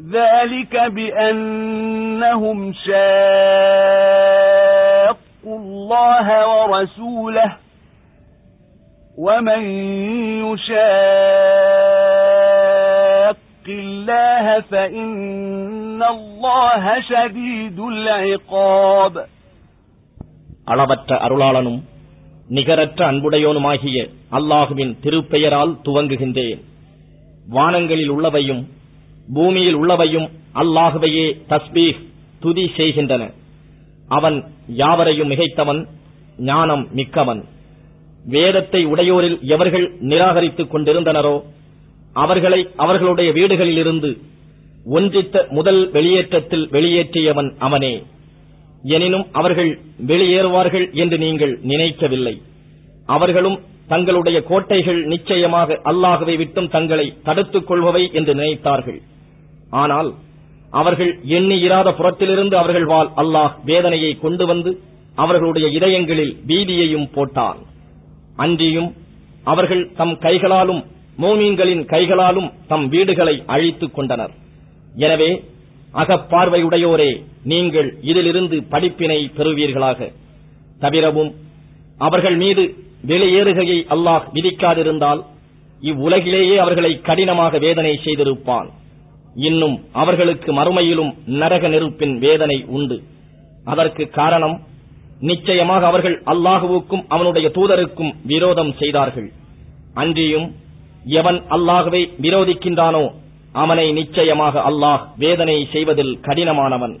ذلك بأنهم شاقوا الله ورسوله ومن يشاق الله فإن الله شديد العقاب அளவற்ற அருளாளனும் நிகரற்ற அன்புடையோனுமாகிய அல்லாஹுவின் திருப்பெயரால் துவங்குகின்றேன் வானங்களில் உள்ளவையும் பூமியில் உள்ளவையும் அல்லாஹுவையே தஸ்பீஹ் துதி செய்கின்றன. அவன் யாவரையும் மிகைத்தவன் ஞானம் மிக்கவன். வேதத்தை உடையோரில் எவர்கள் நிராகரித்துக் கொண்டிருந்தனரோ அவர்களை அவர்களுடைய வீடுகளிலிருந்து ஒன்றித்த முதல் வெளியேற்றத்தில் வெளியேற்றியவன் அவனே. எனினும் அவர்கள் வெளியேறுவார்கள் என்று நீங்கள் நினைக்கவில்லை. அவர்களும் தங்களுடைய கோட்டைகள் நிச்சயமாக அல்லாகவே விட்டும் தங்களை தடுத்துக் கொள்பவை என்று நினைத்தார்கள். ஆனால் அவர்கள் எண்ணி இராத புறத்திலிருந்து அவர்கள் வாழ் அல்லாஹ் வேதனையை கொண்டு வந்து அவர்களுடைய இதயங்களில் பீதியையும் போட்டான். அன்றியும் அவர்கள் தம் கைகளாலும் மோமீன்களின் கைகளாலும் தம் வீடுகளை அழித்துக் கொண்டனர். எனவே அகப்பார்வையுடையோரே நீங்கள் இதிலிருந்து படிப்பினை பெறுவீர்களாக. தவிரவும் அவர்கள் மீது வெளியேறுகையை அல்லாஹ் விதிக்காதிருந்தால் இவ்வுலகிலேயே அவர்களை கடினமாக வேதனை செய்திருப்பான். இன்னும் அவர்களுக்கு மறுமையிலும் நரக நெருப்பின் வேதனை உண்டு. அதற்கு காரணம் நிச்சயமாக அவர்கள் அல்லாஹுவுக்கும் அவனுடைய தூதருக்கும் விரோதம் செய்தார்கள். அன்றியும் எவன் அல்லாஹுவை விரோதிக்கின்றானோ அவனை நிச்சயமாக அல்லாஹ் வேதனை செய்வதில் கடினமானவன்.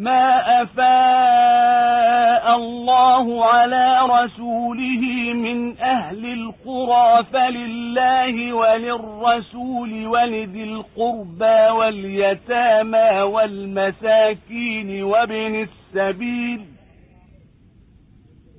ما أفاء الله على رسوله من أهل القرى فلله وللرسول ولذي القربى واليتامى والمساكين وابن السبيل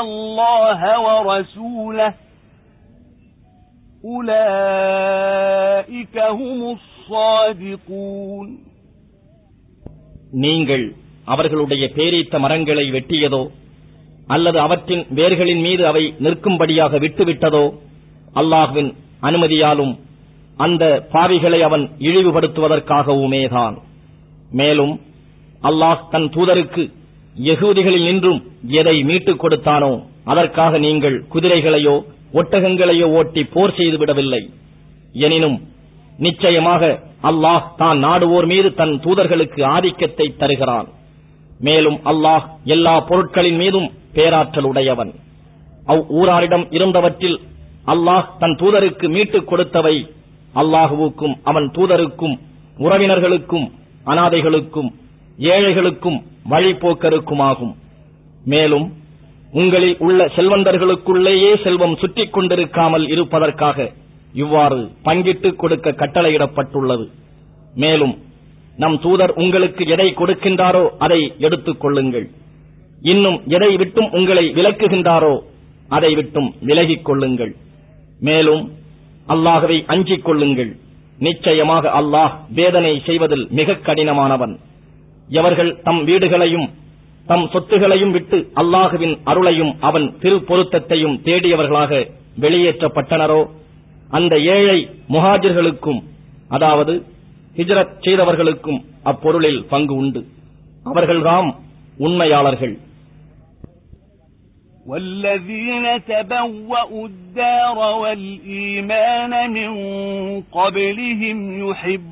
الله ورسوله أولئك هم الصادقون நீங்கள் அவர்களுடைய பேரீத்த மரங்களை வெட்டியதோ அல்லது அவற்றின் வேர்களின் மீது அவை நிற்கும்படியாக விட்டுவிட்டதோ அல்லாஹ்வின் அனுமதியாலும் அந்த பாவிகளை அவன் இழிவுபடுத்துவதற்காகவுமேதான் மேலும் அல்லாஹ் தன் தூதருக்கு யகூதிகளில் நின்றும் எதை மீட்டுக் கொடுத்தானோ அதற்காக நீங்கள் குதிரைகளையோ ஒட்டகங்களையோ ஓட்டி போர் செய்துவிடவில்லை எனினும் நிச்சயமாக அல்லாஹ் தான் நாடுவோர் மீது தன் தூதர்களுக்கு ஆதிக்கத்தை தருகிறான். மேலும் அல்லாஹ் எல்லா பொருட்களின் மீதும் பேராற்றல் உடையவன். அவ் ஊராரிடம் இருந்தவற்றில் அல்லாஹ் தன் தூதருக்கு மீட்டுக் கொடுத்தவை அல்லாஹுவுக்கும் அவன் தூதருக்கும் உறவினர்களுக்கும் அனாதைகளுக்கும் ஏழைகளுக்கும் வழிபோக்கருக்குமாகும். மேலும் உங்களில் உள்ள செல்வந்தர்களுக்குள்ளேயே செல்வம் சுற்றிக் கொண்டிருக்காமல் இருப்பதற்காக இவ்வாறு பங்கிட்டு கொடுக்க கட்டளையிடப்பட்டுள்ளது. மேலும் நம் தூதர் உங்களுக்கு எதை கொடுக்கின்றாரோ அதை எடுத்துக் கொள்ளுங்கள். இன்னும் எதை விட்டும் உங்களை விலக்குகின்றாரோ அதை விட்டும் விலகிக் கொள்ளுங்கள். மேலும் அல்லாஹவை அஞ்சிக் கொள்ளுங்கள். நிச்சயமாக அல்லாஹ் வேதனை செய்வதில் மிக கடினமானவன். எவர்கள் தம் வீடுகளையும் தம் சொத்துகளையும் விட்டு அல்லாஹுவின் அருளையும் அவன் திருப்பொருத்தத்தையும் தேடியவர்களாக வெளியேற்றப்பட்டனரோ அந்த ஏழை முஹாஜிர்களுக்கும் அதாவது ஹிஜ்ரத் செய்தவர்களுக்கும் அப்பொருளில் பங்கு உண்டு அவர்கள்தாம் உண்மையாளர்கள் والذين تبوأوا الدار والإيمان من قبلهم يحبون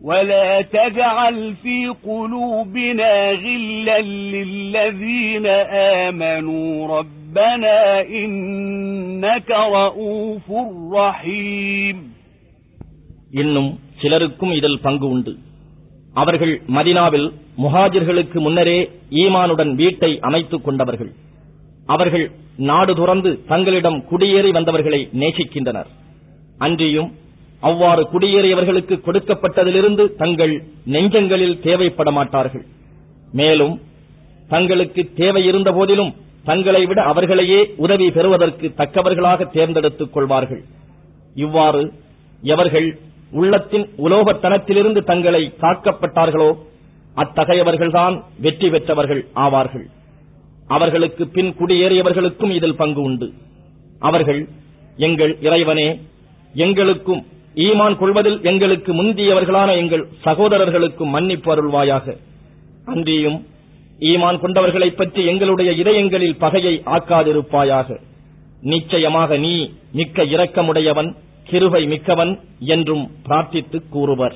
ولا تجعل في قلوبنا غلا للذين آمنوا ربنا إنك رؤوف رحيم இன்னும் சிலருக்கும் இதில் பங்கு உண்டு அவர்கள் மதினாவில் முஹாஜிர்களுக்கு முன்னரே ஈமானுடன் வீட்டை அமைத்துக் கொண்டவர்கள் அவர்கள் நாடு துறந்து தங்களிடம் குடியேறி வந்தவர்களை நேசிக்கின்றனர் அன்றியும் அவ்வாறு குடியேறியவர்களுக்கு கொடுக்கப்பட்டதிலிருந்து தங்கள் நெஞ்சங்களில் தேவைப்பட மாட்டார்கள். மேலும் தங்களுக்கு தேவை இருந்த போதிலும் தங்களை விட அவர்களையே உதவி பெறுவதற்கு தக்கவர்களாக தேர்ந்தெடுத்துக் கொள்வார்கள். இவ்வாறு எவர்கள் உள்ளத்தின் உலோகத்தனத்திலிருந்து தங்களை காக்கப்பட்டார்களோ அத்தகையவர்கள்தான் வெற்றி பெற்றவர்கள் ஆவார்கள். அவர்களுக்கு பின் குடியேறியவர்களுக்கும் இதில் பங்கு உண்டு. அவர்கள் எங்கள் இறைவனே எங்களுக்கும் ஈமான் கொள்வதில் எங்களுக்கு முந்தியவர்களான எங்கள் சகோதரர்களுக்கும் மன்னிப்பு அருள்வாயாக. அன்றியும் ஈமான் கொண்டவர்களை பற்றி எங்களுடைய இதயங்களில் பகையை ஆக்காதிருப்பாயாக. நிச்சயமாக நீ மிக்க இரக்கமுடையவன் கிருபை மிக்கவன் என்றும் பிரார்த்தித்துக் கூறுவர்.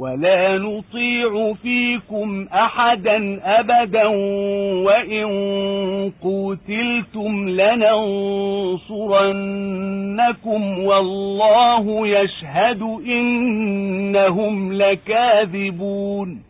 ولا نطيع فيكم أحدا أبدا وإن قوتلتم لننصرنكم والله يشهد إنهم لكاذبون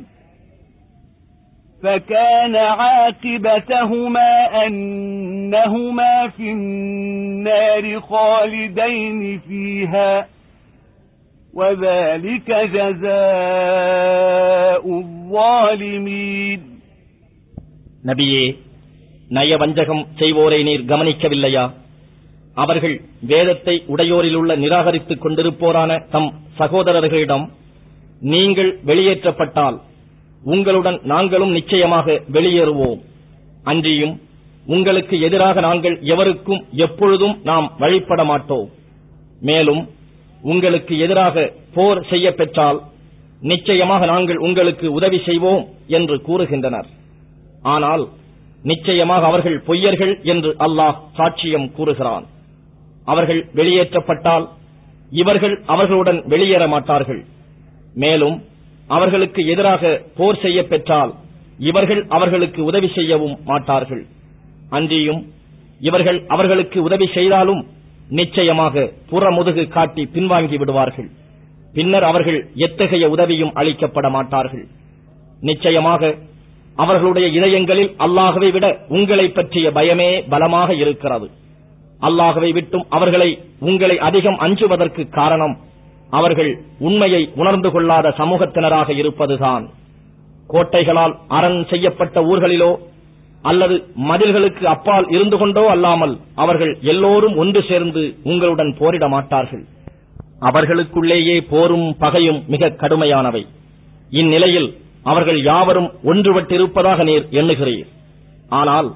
فكان عاقبتهما أنهما في النار خالدين فيها وذلك جزاء الظالمين நபியே நயவஞ்சகம் செய்வோரை நீர் கவனிக்கவில்லையா அவர்கள் வேதத்தை உடையோரிலுள்ள நிராகரித்துக் கொண்டிருப்போரான தம் சகோதரர்களிடம் நீங்கள் வெளியேற்றப்பட்டால் உங்களுடன் நாங்களும் நிச்சயமாக வெளியேறுவோம். அன்றியும் உங்களுக்கு எதிராக நாங்கள் எவருக்கும் எப்பொழுதும் நாம் வழிபட மாட்டோம். மேலும் உங்களுக்கு எதிராக போர் செய்ய பெற்றால் நிச்சயமாக நாங்கள் உங்களுக்கு உதவி செய்வோம் என்று கூறுகின்றனர். ஆனால் நிச்சயமாக அவர்கள் பொய்யர்கள் என்று அல்லாஹ் சாட்சியம் கூறுகிறான். அவர்கள் வெளியேற்றப்பட்டால் இவர்கள் அவர்களுடன் வெளியேற மாட்டார்கள். மேலும் அவர்களுக்கு எதிராக போர் செய்ய பெற்றால் இவர்கள் அவர்களுக்கு உதவி செய்யவும் மாட்டார்கள். அன்றியும் இவர்கள் அவர்களுக்கு உதவி செய்தாலும் நிச்சயமாக புறமுதுகு காட்டி பின்வாங்கி விடுவார்கள். பின்னர் அவர்கள் எத்தகைய உதவியும் அளிக்கப்பட மாட்டார்கள். நிச்சயமாக அவர்களுடைய இதயங்களில் அல்லாகவே விட உங்களை பற்றிய பயமே பலமாக இருக்கிறது. அல்லாகவே விட்டும் அவர்களை உங்களை அதிகம் அஞ்சுவதற்கு காரணம் அவர்கள் உண்மையை உணர்ந்து கொள்ளாத சமூகத்தினராக இருப்பதுதான். கோட்டைகளால் அரண் செய்யப்பட்ட ஊர்களிலோ அல்லது மதில்களுக்கு அப்பால் இருந்து கொண்டோ அல்லாமல் அவர்கள் எல்லோரும் ஒன்று சேர்ந்து உங்களுடன் போரிட மாட்டார்கள். அவர்களுக்குள்ளேயே போரும் பகையும் மிக கடுமையானவை. இந்நிலையில் அவர்கள் யாவரும் ஒன்றுபட்டிருப்பதாக நீர் எண்ணுகிறீர். ஆனால்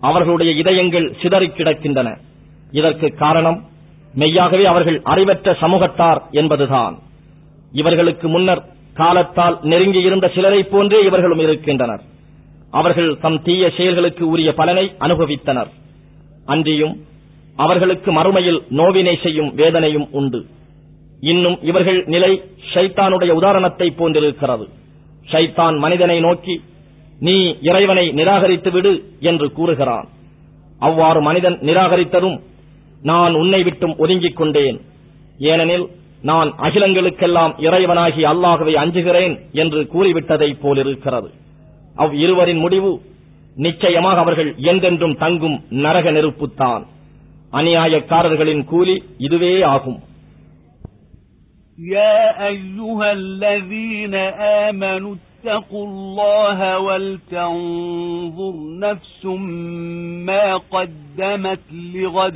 அவர்களுடைய இதயங்கள் சிதறிக் கிடக்கின்றன. இதற்கு காரணம் மெய்யாகவே அவர்கள் அறிவற்ற சமூகத்தார் என்பதுதான். இவர்களுக்கு முன்னர் காலத்தால் நெருங்கியிருந்த சிலரைப் போன்றே இவர்களும் இருக்கின்றனர். அவர்கள் தம் தீய செயல்களுக்கு உரிய பலனை அனுபவித்தனர். அன்றியும் அவர்களுக்கு மறுமையில் நோவினை செய்யும் வேதனையும் உண்டு. இன்னும் இவர்கள் நிலை ஷைத்தானுடைய உதாரணத்தை போன்றிருக்கிறது. ஷைத்தான் மனிதனை நோக்கி நீ இறைவனை நிராகரித்து விடு என்று கூறுகிறான். அவ்வாறு மனிதன் நிராகரித்ததும் நான் உன்னை விட்டும் ஒதுங்கிக் கொண்டேன் ஏனெனில் நான் அகிலங்களுக்கெல்லாம் இறைவனாகி அல்லாகவே அஞ்சுகிறேன் என்று கூறிவிட்டதைப் போலிருக்கிறது அவ் இருவரின் முடிவு நிச்சயமாக அவர்கள் என்றென்றும் தங்கும் நரக நெருப்புத்தான் அநியாயக்காரர்களின் கூலி இதுவே ஆகும் يا أيها الذين آمنوا اتقوا الله ولتنظر نفس ما قدمت لغد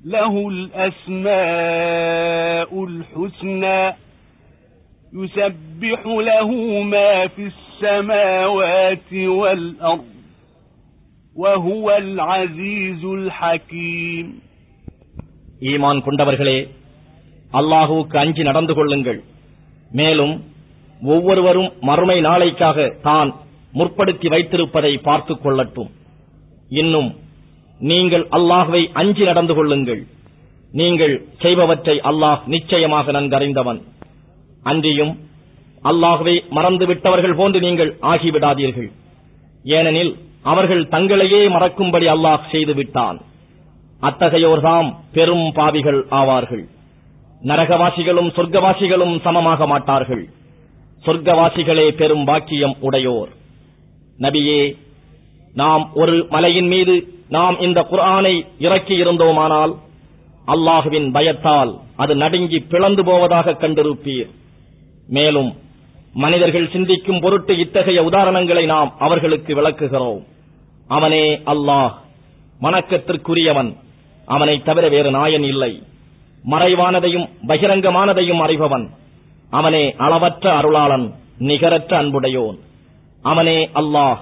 له الأسماء الحسنى يسبح له ما في السماوات والأرض وهو العزيز الحكيم ஈமான் கொண்டவர்களே அல்லாஹுவுக்கு அஞ்சி நடந்து கொள்ளுங்கள் மேலும் ஒவ்வொருவரும் மறுமை நாளைக்காக தான் முற்படுத்தி வைத்திருப்பதை பார்த்துக் கொள்ளட்டும் இன்னும் நீங்கள் அல்லாஹுவை அஞ்சி நடந்து கொள்ளுங்கள். நீங்கள் செய்பவற்றை அல்லாஹ் நிச்சயமாக நன்கறிந்தவன். அன்றியும் அல்லாஹுவை மறந்து விட்டவர்கள் போன்று நீங்கள் ஆகிவிடாதீர்கள். ஏனெனில் அவர்கள் தங்களையே மறக்கும்படி அல்லாஹ் செய்து விட்டான் அத்தகையோர்தாம் பெரும் பாவிகள் ஆவார்கள். நரகவாசிகளும் சொர்க்கவாசிகளும் சமமாக மாட்டார்கள். சொர்க்கவாசிகளே பெரும் பாக்கியம் உடையோர். நபியே நாம் ஒரு மலையின் மீது நாம் இந்த குரானை இறக்கி இருந்தோமானால் அல்லாஹுவின் பயத்தால் அது நடுங்கி பிளந்து போவதாக கண்டிருப்பீர். மேலும் மனிதர்கள் சிந்திக்கும் பொருட்டு இத்தகைய உதாரணங்களை நாம் அவர்களுக்கு விளக்குகிறோம். அவனே அல்லாஹ் வணக்கத்திற்குரியவன். அவனை தவிர வேறு நாயன் இல்லை. மறைவானதையும் பகிரங்கமானதையும் அறிபவன். அவனே அளவற்ற அருளாளன் நிகரற்ற அன்புடையோன். அவனே அல்லாஹ்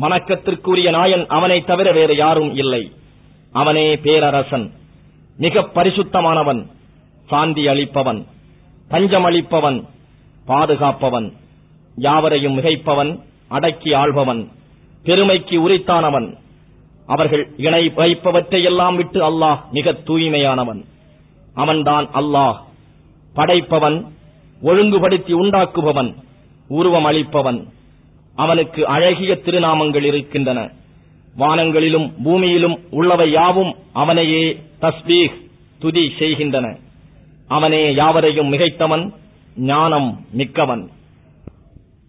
வணக்கத்திற்குரிய நாயன் அவனை தவிர வேறு யாரும் இல்லை. அவனே பேரரசன். மிக பரிசுத்தமானவன். சாந்தி அளிப்பவன். தஞ்சம் அளிப்பவன். பாதுகாப்பவன். யாவரையும் மிகைப்பவன். அடக்கி ஆள்பவன். பெருமைக்கு உரித்தானவன். அவர்கள் இணை வைப்பவற்றையெல்லாம் விட்டு அல்லாஹ் மிக தூய்மையானவன். அவன்தான் அல்லாஹ். படைப்பவன். ஒழுங்குபடுத்தி உண்டாக்குபவன். உருவம் அளிப்பவன் அவனுக்கு அழகிய திருநாமங்கள் இருக்கின்றன. வானங்களிலும் பூமியிலும் உள்ளவை யாவும் அவனையே தஸ்பீக் துதி செய்கின்றன. அவனே யாவரையும் மிகைத்தவன் ஞானம் மிக்கவன்.